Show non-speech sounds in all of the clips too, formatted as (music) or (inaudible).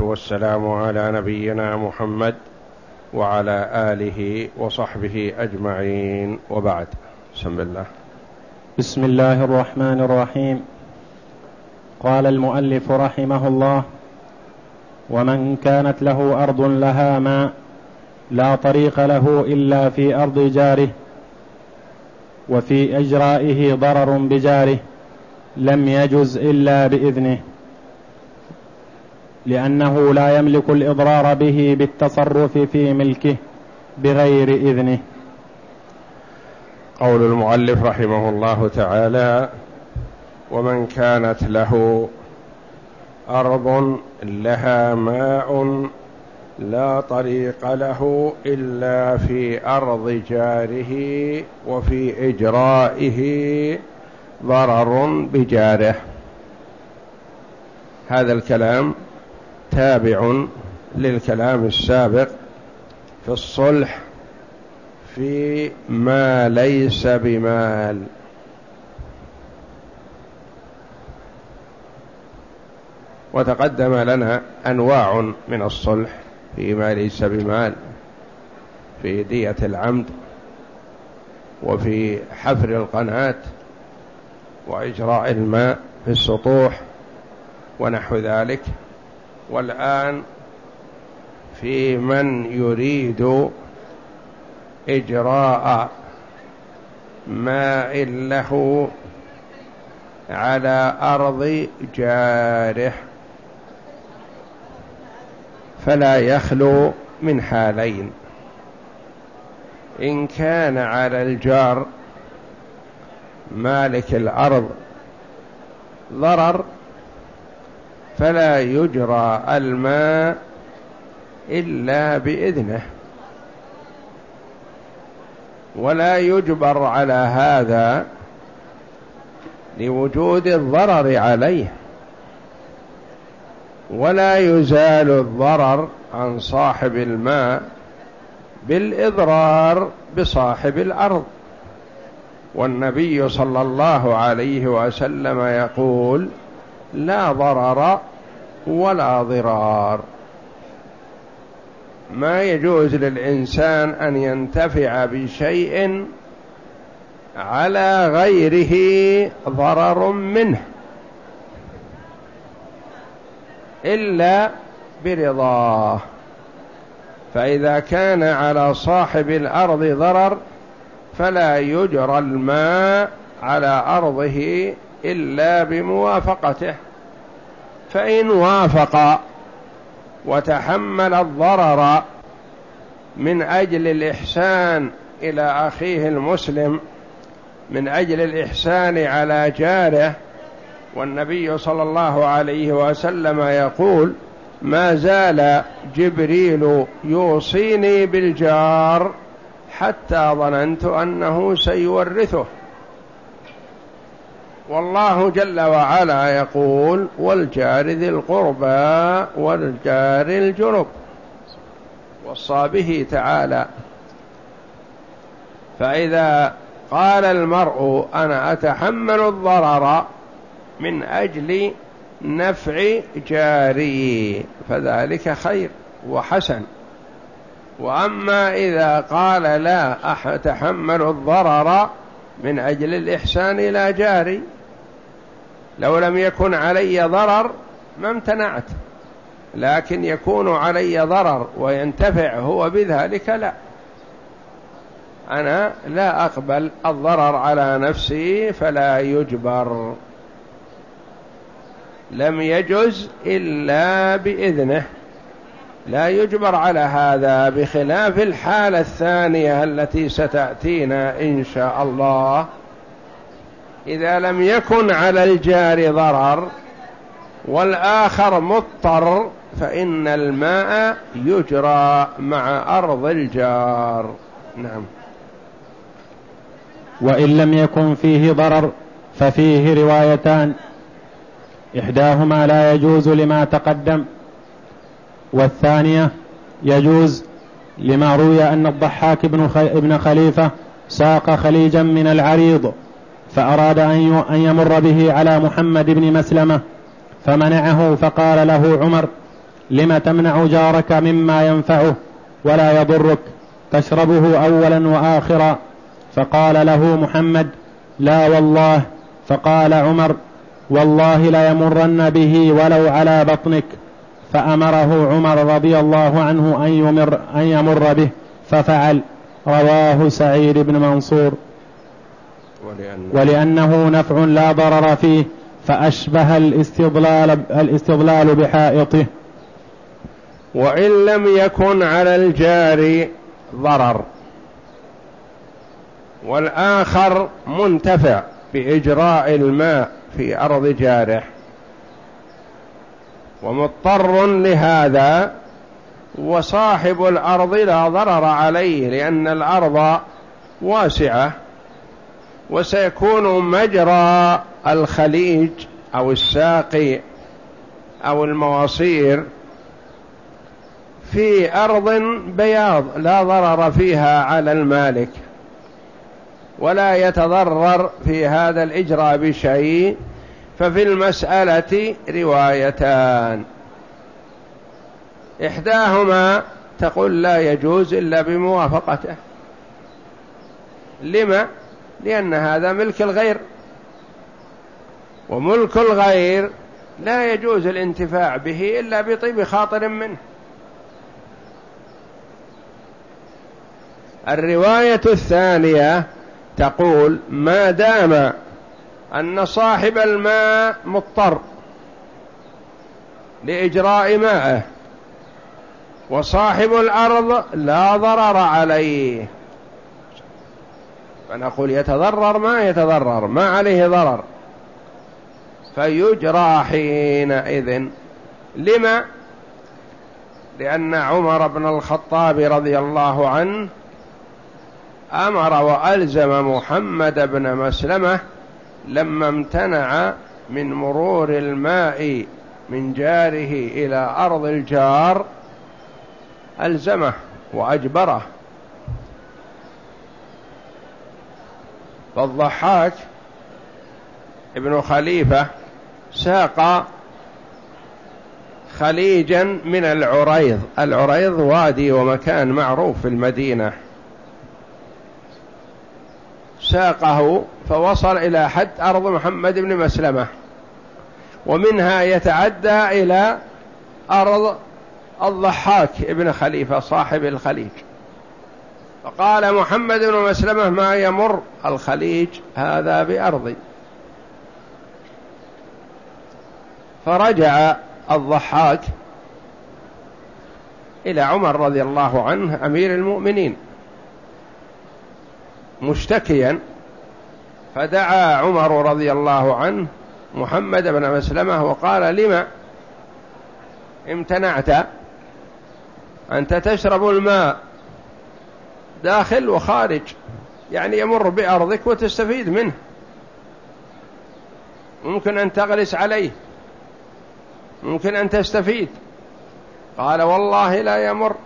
والسلام على نبينا محمد وعلى آله وصحبه أجمعين. وبعد. بسم الله. بسم الله الرحمن الرحيم. قال المؤلف رحمه الله ومن كانت له أرض لها ماء لا طريق له إلا في أرض جاره وفي أجرائه ضرر بجاره لم يجز إلا بإذنه. لأنه لا يملك الإضرار به بالتصرف في ملكه بغير إذنه. قول المؤلف رحمه الله تعالى ومن كانت له أرض لها ماء لا طريق له إلا في أرض جاره وفي إجرائه ضرر بجاره. هذا الكلام تابع للكلام السابق في الصلح في ما ليس بمال. وتقدم لنا أنواع من الصلح فيما ليس بمال في دية العمد وفي حفر القناة وإجراء الماء في السطوح ونحو ذلك. والآن في من يريد إجراء ماء له على أرض جاره فلا يخلو من حالين. إن كان على الجار مالك الأرض ضرر فلا يجرى الماء إلا بإذنه. ولا يجبر على هذا لوجود الضرر عليه. ولا يزال الضرر عن صاحب الماء بالإضرار بصاحب الأرض. والنبي صلى الله عليه وسلم يقول لا ضرر ولا ضرار. ما يجوز للإنسان أن ينتفع بشيء على غيره ضرر منه إلا برضاه. فإذا كان على صاحب الأرض ضرر فلا يجرى الماء على أرضه إلا بموافقته. فإن وافق وتحمل الضرر من أجل الإحسان إلى أخيه المسلم من أجل الإحسان على جاره والنبي صلى الله عليه وسلم يقول ما زال جبريل يوصيني بالجار حتى ظننت أنه سيورثه. والله جل وعلا يقول والجار ذي القربى والجار الجنب وصى به تعالى. فإذا قال المرء أنا أتحمل الضرر من أجل نفع جاري فذلك خير وحسن. وأما إذا قال لا أتحمل الضرر من أجل الإحسان إلى جاري لو لم يكن علي ضرر ما امتنعت لكن يكون علي ضرر وينتفع هو بذلك لا. أنا لا أقبل الضرر على نفسي فلا يجبر. لم يجز إلا بإذنه. لا يجبر على هذا بخلاف الحالة الثانية التي ستأتينا إن شاء الله. إذا لم يكن على الجار ضرر والآخر مضطر فإن الماء يجرى مع أرض الجار. نعم. وإن لم يكن فيه ضرر ففيه روايتان. إحداهما لا يجوز لما تقدم والثانية يجوز لما روي أن الضحاك بن خليفة ساق خليجا من العريض. فأراد أن يمر به على محمد بن مسلمة فمنعه فقال له عمر لم تمنع جارك مما ينفعه ولا يضرك تشربه أولا وآخرا؟ فقال له محمد لا والله. فقال عمر والله ليمرن به ولو على بطنك. فأمره عمر رضي الله عنه أن يمر, أن يمر به ففعل. رواه سعيد بن منصور. ولأنه, ولأنه نفع لا ضرر فيه فأشبه الاستضلال, الاستضلال بحائطه. وإن لم يكن على الجار ضرر. والآخر منتفع بإجراء الماء في أرض جاره. ومضطر لهذا وصاحب الأرض لا ضرر عليه لأن الأرض واسعة. وسيكون مجرى الخليج أو الساقي أو المواصير في أرض بياض لا ضرر فيها على المالك ولا يتضرر في هذا الإجراء بشيء ففي المسألة روايتان إحداهما تقول لا يجوز إلا بموافقته لما؟ لأن هذا ملك الغير. وملك الغير لا يجوز الانتفاع به إلا بطيب خاطر منه. الرواية الثانية تقول ما دام أن صاحب الماء مضطر لإجراء ماءه وصاحب الأرض لا ضرر عليه. فنقول يتضرر ما يتضرر ما عليه ضرر. فيجرى حينئذ. لما؟ لأن عمر بن الخطاب رضي الله عنه أمر وألزم محمد بن مسلمة لما امتنع من مرور الماء من جاره إلى أرض الجار ألزمه وأجبره. فالضحاك ابن خليفة ساق خليجا من العريض. العريض وادي ومكان معروف في المدينة. ساقه فوصل إلى حد أرض محمد بن مسلمة ومنها يتعدى إلى أرض الضحاك ابن خليفة صاحب الخليج. فقال محمد بن مسلمة ما يمر الخليج هذا بأرضي. فرجع الضحاك إلى عمر رضي الله عنه أمير المؤمنين مشتكيا فدعا عمر رضي الله عنه محمد بن مسلمة وقال لما امتنعت أنت تشرب الماء؟ داخل وخارج. يعني يمر بأرضك وتستفيد منه. ممكن أن تغرس عليه. ممكن أن تستفيد. قال والله لا يمر.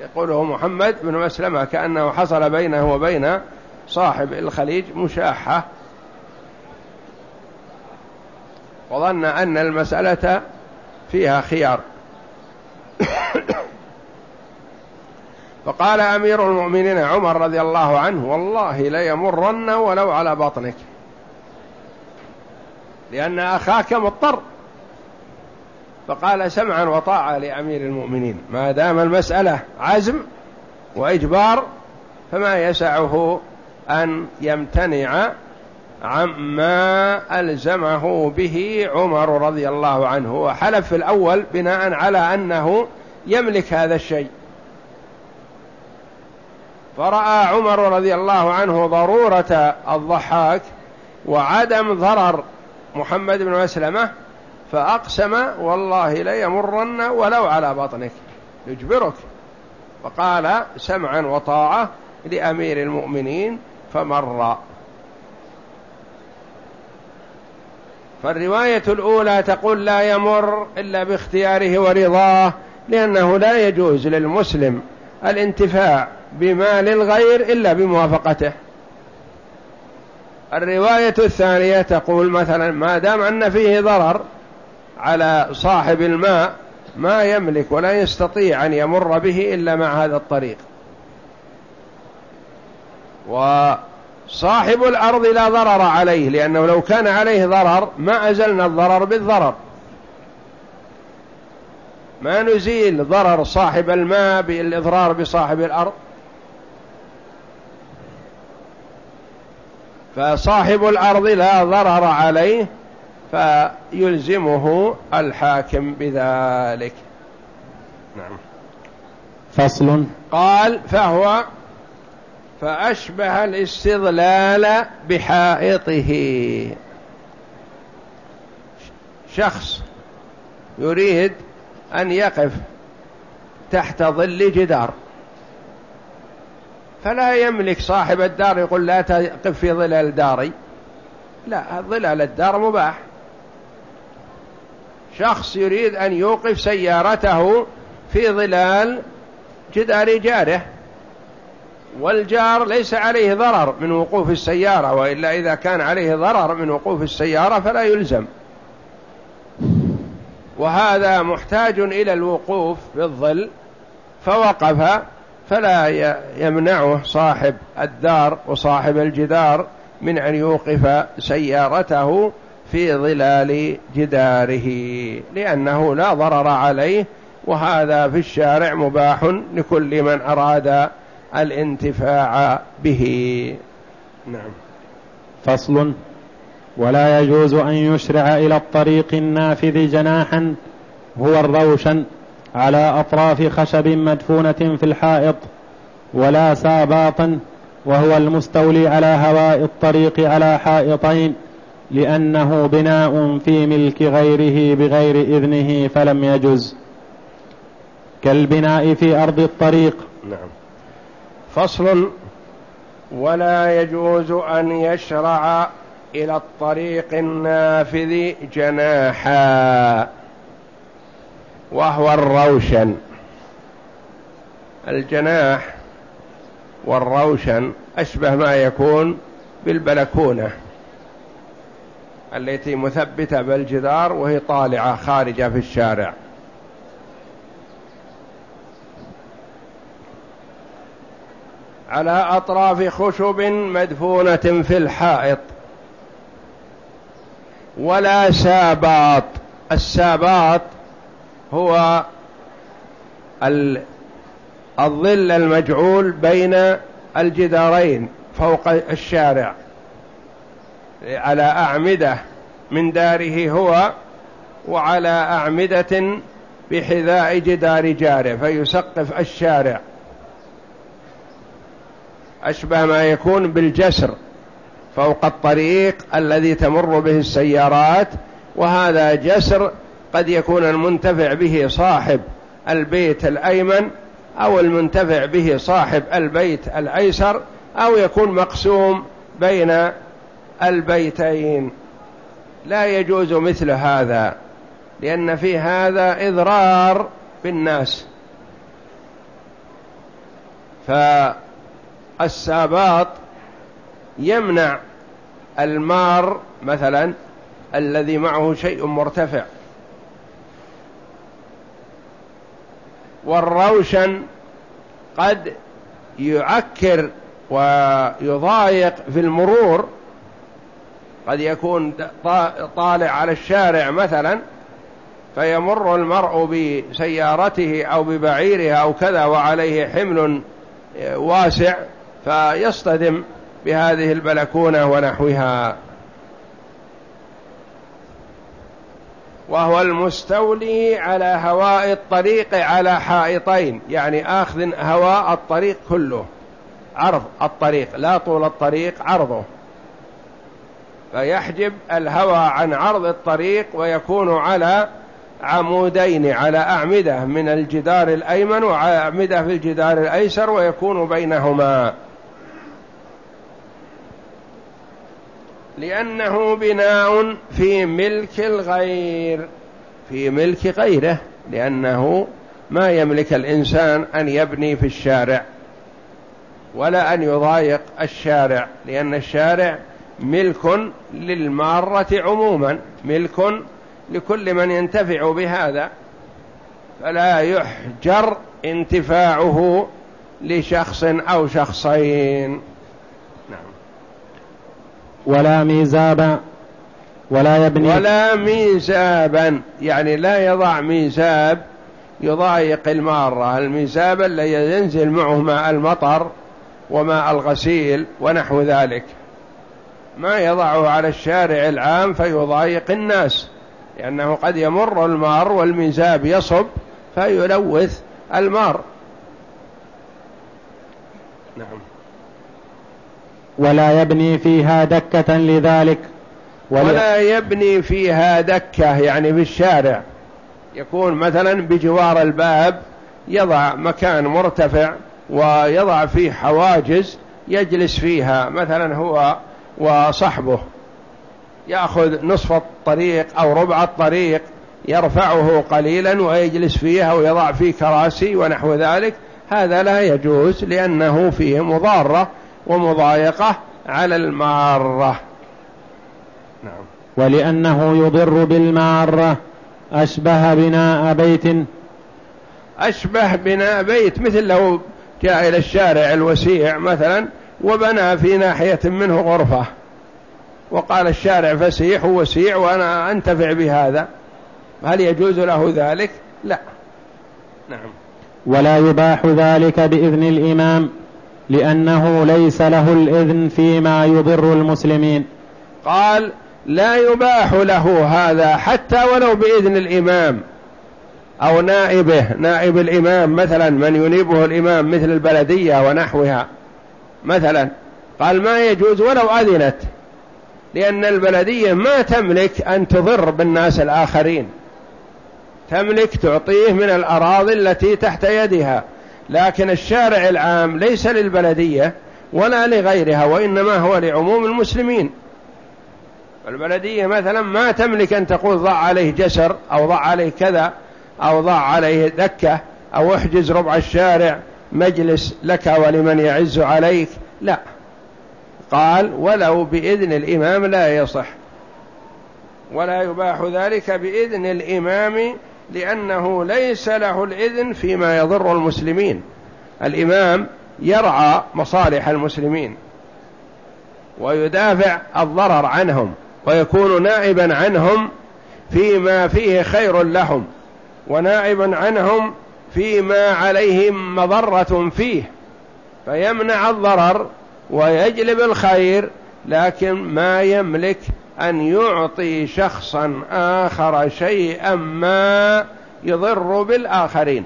يقوله محمد بن مسلمة كأنه حصل بينه وبين صاحب الخليج مشاحة. وظن أن المسألة فيها خيار. (coughs) فقال أمير المؤمنين عمر رضي الله عنه والله ليمرن ولو على بطنك. لأن أخاك مضطر. فقال سمعا وطاعة لأمير المؤمنين. ما دام المسألة عزم وإجبار فما يسعه أن يمتنع عما ألزمه به عمر رضي الله عنه. وحلف في الأول بناء على أنه يملك هذا الشيء. فرأى عمر رضي الله عنه ضرورة الضحاك وعدم ضرر محمد بن مسلمة فأقسم والله ليمرن ولو على بطنك يجبرك. فقال سمعا وطاعة لأمير المؤمنين فمر. فالرواية الأولى تقول لا يمر إلا باختياره ورضاه لأنه لا يجوز للمسلم الانتفاع بمال الغير إلا بموافقته. الرواية الثانية تقول مثلا ما دام أن فيه ضرر على صاحب الماء ما يملك ولا يستطيع أن يمر به إلا مع هذا الطريق. وصاحب الأرض لا ضرر عليه لأنه لو كان عليه ضرر ما أزلنا الضرر بالضرر. ما نزيل ضرر صاحب الماء بالإضرار بصاحب الأرض. فصاحب الأرض لا ضرر عليه فيلزمه الحاكم بذلك. نعم. فصل. قال فهو فأشبه الاستظلال بحائطه. شخص يريد أن يقف تحت ظل جدار. فلا يملك صاحب الدار يقول لا تقف في ظلال داري لا ظلال الدار مباح. شخص يريد أن يوقف سيارته في ظلال جدار جاره. والجار ليس عليه ضرر من وقوف السيارة وإلا إذا كان عليه ضرر من وقوف السيارة فلا يلزم. وهذا محتاج إلى الوقوف بالظل فوقف فلا يمنعه صاحب الدار وصاحب الجدار من أن يوقف سيارته في ظلال جداره لأنه لا ضرر عليه وهذا في الشارع مباح لكل من أراد الانتفاع به. نعم. فصل. ولا يجوز أن يشرع إلى الطريق النافذ جناحا هو الروشن على أطراف خشب مدفونة في الحائط ولا ساباطا وهو المستولي على هواء الطريق على حائطين لأنه بناء في ملك غيره بغير إذنه فلم يجز. كالبناء في أرض الطريق. نعم. فصل. ولا يجوز أن يشرع إلى الطريق النافذ جناحا وهو الروشن. الجناح والروشن أشبه ما يكون بالبلكونة التي مثبتة بالجدار وهي طالعة خارجة في الشارع. على أطراف خشب مدفونة في الحائط. ولا ساباط. الساباط هو الظل المجعول بين الجدارين فوق الشارع. على أعمدة من داره هو وعلى أعمدة بحذاء جدار جاره فيسقف الشارع. أشبه ما يكون بالجسر. فوق الطريق الذي تمر به السيارات وهذا جسر قد يكون المنتفع به صاحب البيت الأيمن أو المنتفع به صاحب البيت الأيسر أو يكون مقسوم بين البيتين. لا يجوز مثل هذا لأن في هذا إضرار بالناس. فالساباط يمنع المار مثلا الذي معه شيء مرتفع. والروشن قد يعكر ويضايق في المرور. قد يكون طالع على الشارع مثلا فيمر المرء بسيارته أو ببعيره أو كذا وعليه حمل واسع فيصطدم. بهذه البلكونة ونحوها. وهو المستولي على هواء الطريق على حائطين يعني آخذ هواء الطريق كله عرض الطريق لا طول الطريق عرضه. فيحجب الهواء عن عرض الطريق ويكون على عمودين على أعمدة من الجدار الأيمن وأعمدة في الجدار الأيسر ويكون بينهما. لأنه بناء في ملك الغير في ملك غيره لأنه ما يملك الإنسان أن يبني في الشارع ولا أن يضايق الشارع لأن الشارع ملك للمارة عموما ملك لكل من ينتفع بهذا. فلا يحجر انتفاعه لشخص أو شخصين. ولا ميزابا ولا يبني. ولا ميزابا يعني لا يضع ميزاب يضايق المارة. الميزاب الذي ينزل معه ماء المطر وماء الغسيل ونحو ذلك. ما يضعه على الشارع العام فيضايق الناس لأنه قد يمر المار والميزاب يصب فيلوث المار. نعم. ولا يبني فيها دكة لذلك. ولا يبني فيها دكة يعني في الشارع. يكون مثلا بجوار الباب يضع مكان مرتفع ويضع فيه حواجز يجلس فيها مثلا هو وصحبه. يأخذ نصف الطريق أو ربع الطريق يرفعه قليلا ويجلس فيها ويضع فيه كراسي ونحو ذلك. هذا لا يجوز لأنه فيه مضارة ومضايقة على المارة. نعم. ولأنه يضر بالمارة. أشبه بناء بيت. أشبه بناء بيت مثل لو جاء إلى الشارع الوسيع مثلا وبنى في ناحية منه غرفة. وقال الشارع فسيح وسيع وأنا أنتفع بهذا. هل يجوز له ذلك؟ لا. نعم. ولا يباح ذلك بإذن الإمام. لأنه ليس له الإذن فيما يضر المسلمين. قال لا يباح له هذا حتى ولو بإذن الإمام أو نائبه نائب الإمام مثلا من ينيبه الإمام مثل البلدية ونحوها مثلا. قال ما يجوز ولو أذنت لأن البلدية ما تملك أن تضر بالناس الآخرين. تملك تعطيه من الأراضي التي تحت يدها. لكن الشارع العام ليس للبلدية ولا لغيرها وإنما هو لعموم المسلمين. البلدية مثلا ما تملك أن تقول ضع عليه جسر أو ضع عليه كذا أو ضع عليه دكة أو احجز ربع الشارع مجلس لك ولمن يعز عليك. لا. قال ولو بإذن الإمام لا يصح. ولا يباح ذلك بإذن الإمام لأنه ليس له الإذن فيما يضر المسلمين. الإمام يرعى مصالح المسلمين ويدافع الضرر عنهم ويكون نائبا عنهم فيما فيه خير لهم ونائبا عنهم فيما عليهم مضرة فيه. فيمنع الضرر ويجلب الخير لكن ما يملك أن يعطي شخصا آخر شيئا ما يضر بالآخرين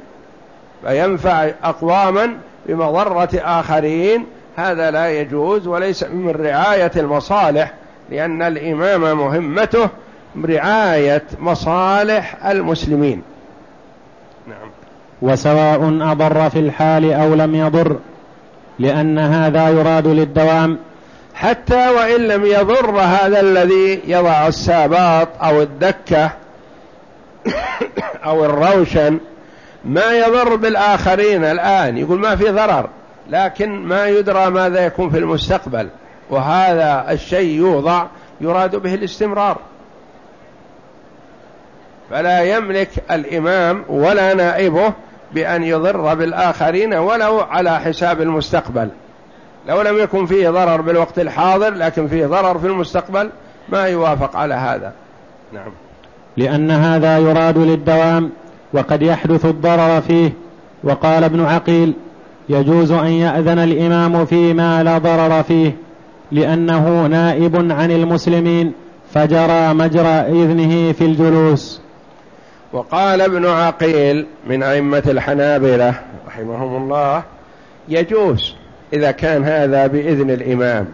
فينفع أقواما بمضرة آخرين. هذا لا يجوز وليس من رعاية المصالح لأن الإمام مهمته رعاية مصالح المسلمين. نعم. وسواء أضر في الحال أو لم يضر لأن هذا يراد للدوام حتى وإن لم يضر هذا الذي يضع الساباط أو الدكة أو الروشن ما يضر بالآخرين الآن. يقول ما في ضرر لكن ما يدرى ماذا يكون في المستقبل. وهذا الشيء يوضع يراد به الاستمرار. فلا يملك الإمام ولا نائبه بأن يضر بالآخرين ولو على حساب المستقبل. لو لم يكن فيه ضرر بالوقت الحاضر لكن فيه ضرر في المستقبل ما يوافق على هذا. نعم. لأن هذا يراد للدوام وقد يحدث الضرر فيه. وقال ابن عقيل يجوز أن يأذن الإمام فيما لا ضرر فيه لأنه نائب عن المسلمين فجرى مجرى إذنه في الجلوس. وقال ابن عقيل من أئمة الحنابلة رحمهم الله يجوز إذا كان هذا بإذن الإمام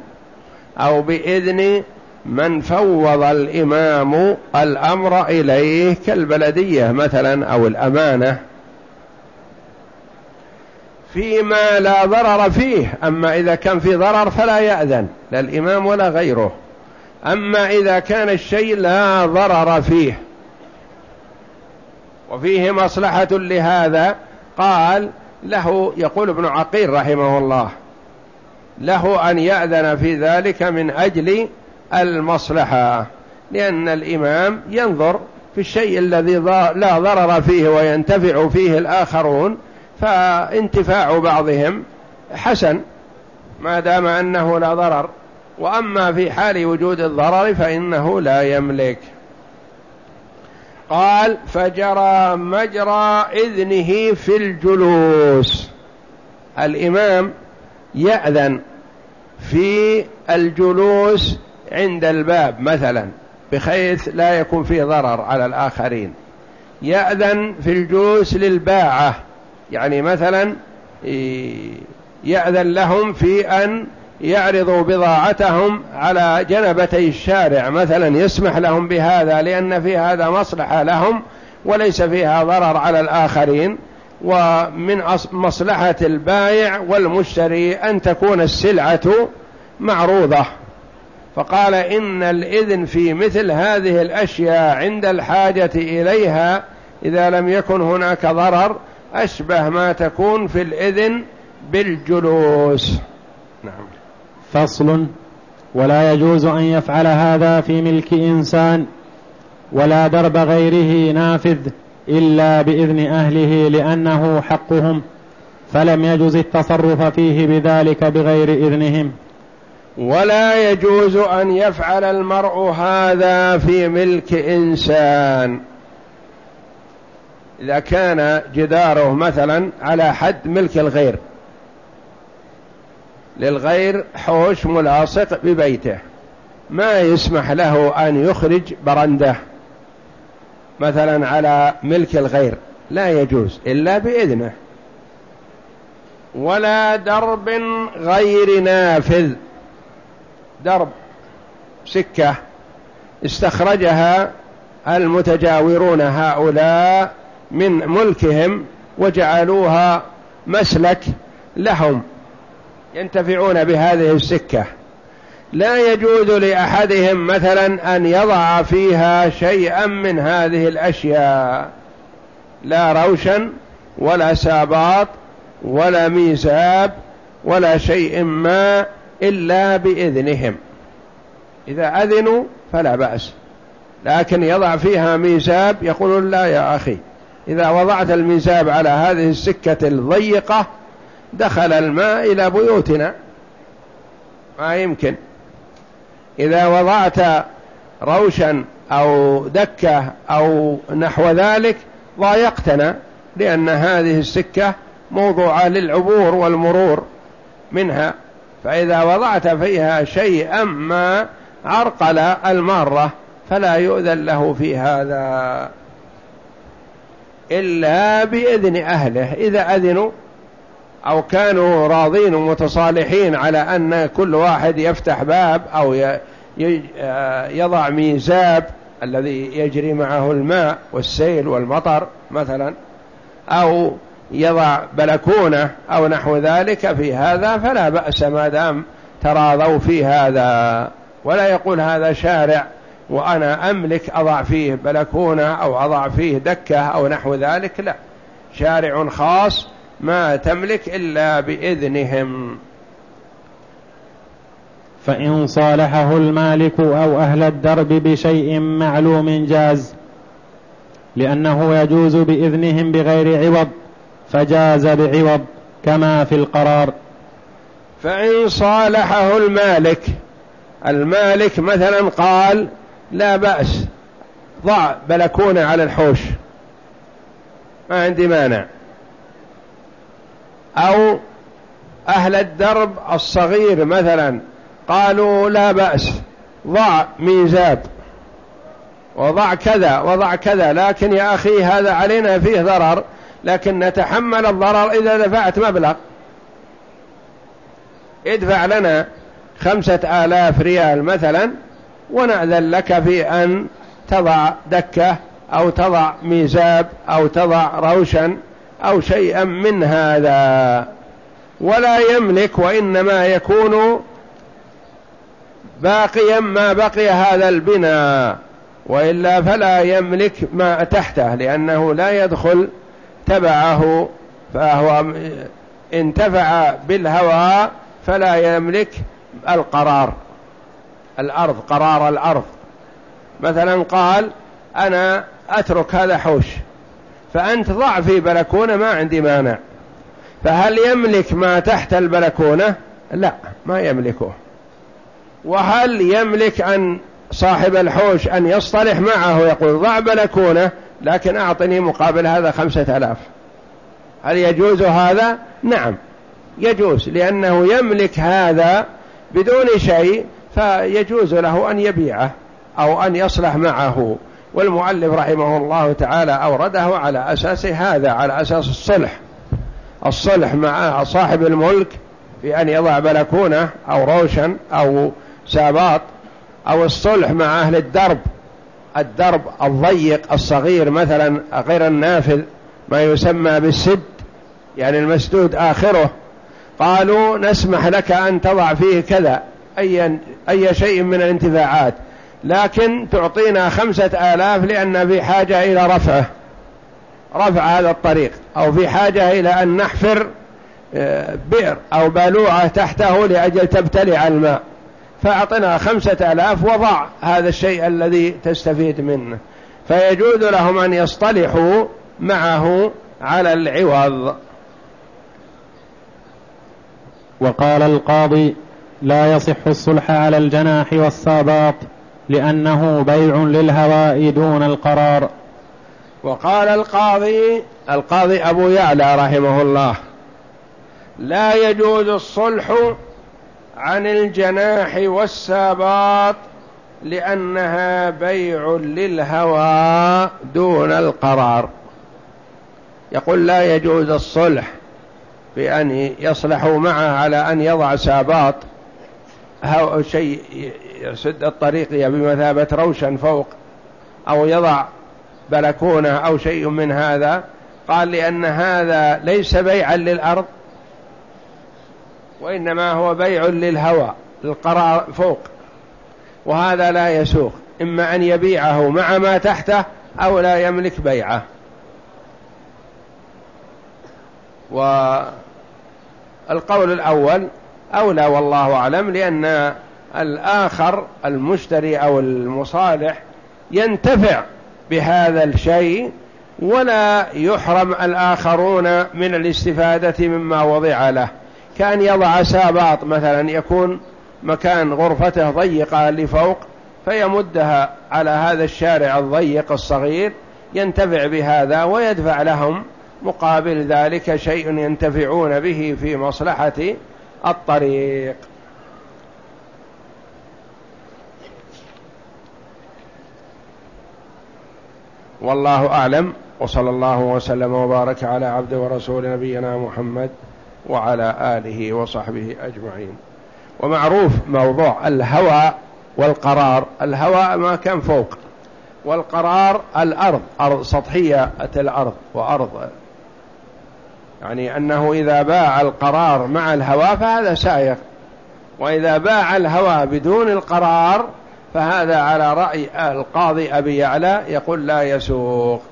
أو بإذن من فوض الإمام الأمر إليه كالبلدية مثلا أو الأمانة. فيما لا ضرر فيه أما إذا كان في ضرر فلا يأذن لا الإمام ولا غيره. أما إذا كان الشيء لا ضرر فيه. وفيه مصلحة لهذا قال له يقول ابن عقيل رحمه الله له أن يأذن في ذلك من أجل المصلحة لأن الإمام ينظر في الشيء الذي لا ضرر فيه وينتفع فيه الآخرون فانتفاع بعضهم حسن ما دام أنه لا ضرر. وأما في حال وجود الضرر فإنه لا يملك. قال فجرى مجرى إذنه في الجلوس. الإمام يأذن في الجلوس عند الباب مثلا بحيث لا يكون فيه ضرر على الآخرين. يأذن في الجلوس للباعة يعني مثلا يأذن لهم في أن يعرضوا بضاعتهم على جنبتي الشارع مثلا يسمح لهم بهذا لأن في هذا مصلحة لهم وليس فيها ضرر على الآخرين. ومن مصلحة البائع والمشتري أن تكون السلعة معروضة. فقال إن الإذن في مثل هذه الأشياء عند الحاجة إليها إذا لم يكن هناك ضرر أشبه ما تكون في الإذن بالجلوس. نعم. فصل. ولا يجوز أن يفعل هذا في ملك إنسان ولا درب غيره نافذ. إلا بإذن أهله لأنه حقهم فلم يجز التصرف فيه بذلك بغير إذنهم. ولا يجوز أن يفعل المرء هذا في ملك إنسان. إذا كان جداره مثلا على حد ملك الغير للغير حوش ملاصق ببيته ما يسمح له أن يخرج برندة. مثلا على ملك الغير. لا يجوز إلا بإذنه. ولا درب غير نافذ. درب سكة. استخرجها المتجاورون هؤلاء من ملكهم وجعلوها مسلك لهم. ينتفعون بهذه السكة. لا يجوز لأحدهم مثلا أن يضع فيها شيئا من هذه الأشياء لا روشا ولا ساباط ولا ميزاب ولا شيء ما إلا بإذنهم. إذا أذنوا فلا بأس لكن يضع فيها ميزاب يقول لا يا أخي إذا وضعت الميزاب على هذه السكة الضيقة دخل الماء إلى بيوتنا. ما يمكن. إذا وضعت روشا أو دكة أو نحو ذلك ضايقتنا لأن هذه السكة موضوعة للعبور والمرور منها. فإذا وضعت فيها شيئا ما عرقل المارة فلا يؤذن له في هذا إلا بإذن أهله. إذا أذنوا أو كانوا راضين ومتصالحين على أن كل واحد يفتح باب أو يضع ميزاب الذي يجري معه الماء والسيل والمطر مثلا أو يضع بلكونة أو نحو ذلك في هذا فلا بأس ما دام تراضوا في هذا. ولا يقول هذا شارع وأنا أملك أضع فيه بلكونة أو أضع فيه دكة أو نحو ذلك لا. شارع خاص ما تملك إلا بإذنهم. فإن صالحه المالك أو أهل الدرب بشيء معلوم جاز لأنه يجوز بإذنهم بغير عوض فجاز بعوض كما في القرار. فإن صالحه المالك المالك مثلا قال لا بأس ضع بلكونة على الحوش ما عندي مانع. أو أهل الدرب الصغير مثلا قالوا لا بأس ضع ميزاب وضع كذا وضع كذا لكن يا أخي هذا علينا فيه ضرر لكن نتحمل الضرر إذا دفعت مبلغ. ادفع لنا خمسة آلاف ريال مثلا ونأذن لك في أن تضع دكة أو تضع ميزاب أو تضع روشا. أو شيئا من هذا. ولا يملك وإنما يكون باقيا ما بقي هذا البناء وإلا فلا يملك ما تحته لأنه لا يدخل تبعه فهو انتفع بالهواء فلا يملك القرار الأرض قرار الأرض. مثلا قال أنا أترك هذا حوش. فأنت ضع في بلكونة ما عندي مانع. فهل يملك ما تحت البلكونة؟ لا ما يملكه. وهل يملك أن صاحب الحوش أن يصطلح معه يقول ضع بلكونة؟ لكن أعطني مقابل هذا خمسة ألاف. هل يجوز هذا؟ نعم يجوز لأنه يملك هذا بدون شيء فيجوز له أن يبيعه أو أن يصلح معه. والمؤلف رحمه الله تعالى أورده على أساس هذا على أساس الصلح. الصلح مع صاحب الملك في أن يضع بلكونة أو روشن أو ساباط أو الصلح مع أهل الدرب. الدرب الضيق الصغير مثلا غير النافذ ما يسمى بالسد يعني المسدود آخره. قالوا نسمح لك أن تضع فيه كذا أي, أي شيء من الانتفاعات. لكن تعطينا خمسة آلاف لأن في حاجة إلى رفعه. رفع هذا الطريق. أو في حاجة إلى أن نحفر آه، بئر أو بالوعة تحته لأجل تبتلع الماء. فأعطنا خمسة آلاف وضع هذا الشيء الذي تستفيد منه. فيجوز لهم أن يصطلحوا معه على العوض. وقال القاضي لا يصح الصلح على الجناح والساباط لأنه بيع للهواء دون القرار. وقال القاضي القاضي أبو يعلى رحمه الله لا يجوز الصلح عن الجناح والساباط لأنها بيع للهوى دون القرار. يقول لا يجوز الصلح بأن يصلحوا معه على أن يضع ساباط شيء يسد الطريق بمثابة روشن فوق أو يضع بلكونة أو شيء من هذا. قال لأن هذا ليس بيعا للأرض وإنما هو بيع للهوى للقرار فوق وهذا لا يسوق. إما أن يبيعه مع ما تحته أو لا يملك بيعه. والقول الأول أولى والله أعلم لأن الآخر المشتري أو المصالح ينتفع بهذا الشيء ولا يحرم الآخرون من الاستفادة مما وضع له. كأن يضع ساباط مثلا يكون مكان غرفته ضيقة لفوق فيمدها على هذا الشارع الضيق الصغير ينتفع بهذا ويدفع لهم مقابل ذلك شيء ينتفعون به في مصلحة الطريق. والله أعلم وصلى الله وسلم وبارك على عبد ورسول نبينا محمد وعلى آله وصحبه أجمعين. ومعروف موضوع الهوى والقرار. الهواء ما كان فوق والقرار الأرض أرض سطحية الأرض وأرض. يعني أنه إذا باع القرار مع الهواء فهذا سائق وإذا باع الهواء بدون القرار فهذا على رأي القاضي أبي يعلى يقول لا يسوق.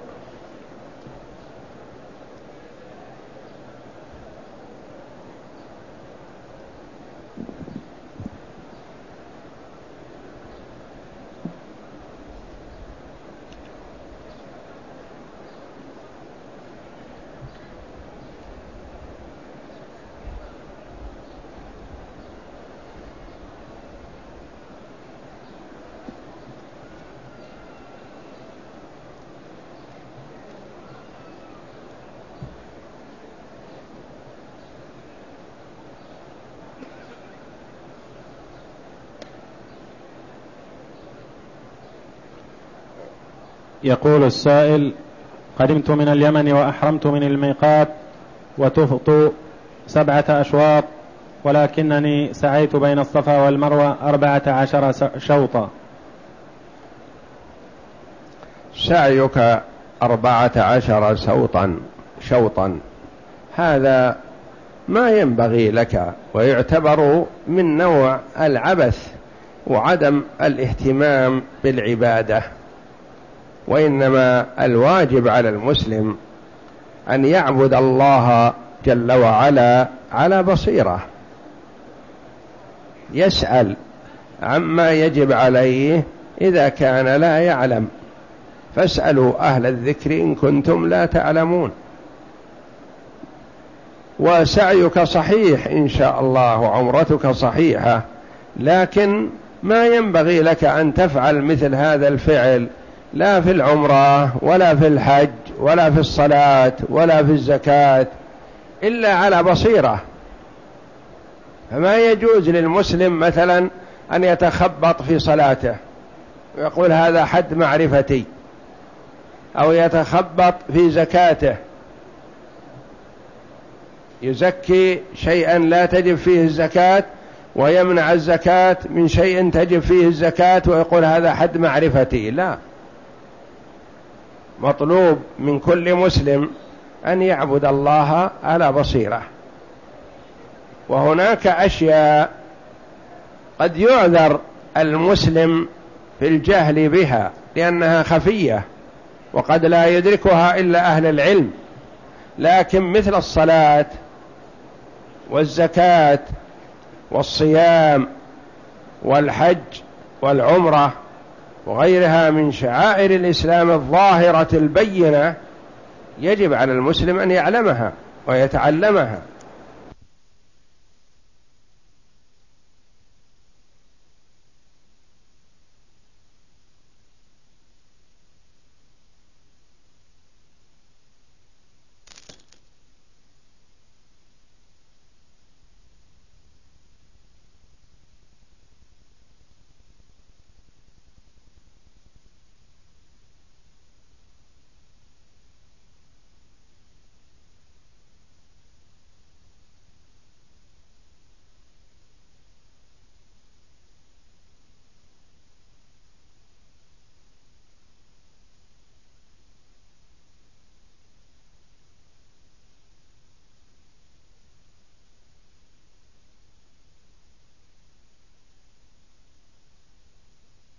يقول السائل قدمت من اليمن وأحرمت من الميقات وتفط سبعة أشواط ولكنني سعيت بين الصفا والمروة أربعة عشر شوطا. سعيك أربعة عشر شوطا شوطا. هذا ما ينبغي لك ويعتبر من نوع العبث وعدم الاهتمام بالعبادة. وإنما الواجب على المسلم أن يعبد الله جل وعلا على بصيرة. يسأل عما يجب عليه إذا كان لا يعلم. فاسألوا أهل الذكر إن كنتم لا تعلمون. وسعيك صحيح إن شاء الله وعمرتك صحيحة لكن ما ينبغي لك أن تفعل مثل هذا الفعل لا في العمرة ولا في الحج ولا في الصلاة ولا في الزكاة إلا على بصيرة. فما يجوز للمسلم مثلا أن يتخبط في صلاته ويقول هذا حد معرفتي أو يتخبط في زكاته. يزكي شيئا لا تجب فيه الزكاة ويمنع الزكاة من شيء تجب فيه الزكاة ويقول هذا حد معرفتي. لا. مطلوب من كل مسلم أن يعبد الله على بصيرة. وهناك أشياء قد يعذر المسلم في الجهل بها لأنها خفية وقد لا يدركها إلا أهل العلم. لكن مثل الصلاة والزكاة والصيام والحج والعمرة وغيرها من شعائر الإسلام الظاهرة البينة يجب على المسلم أن يعلمها ويتعلمها.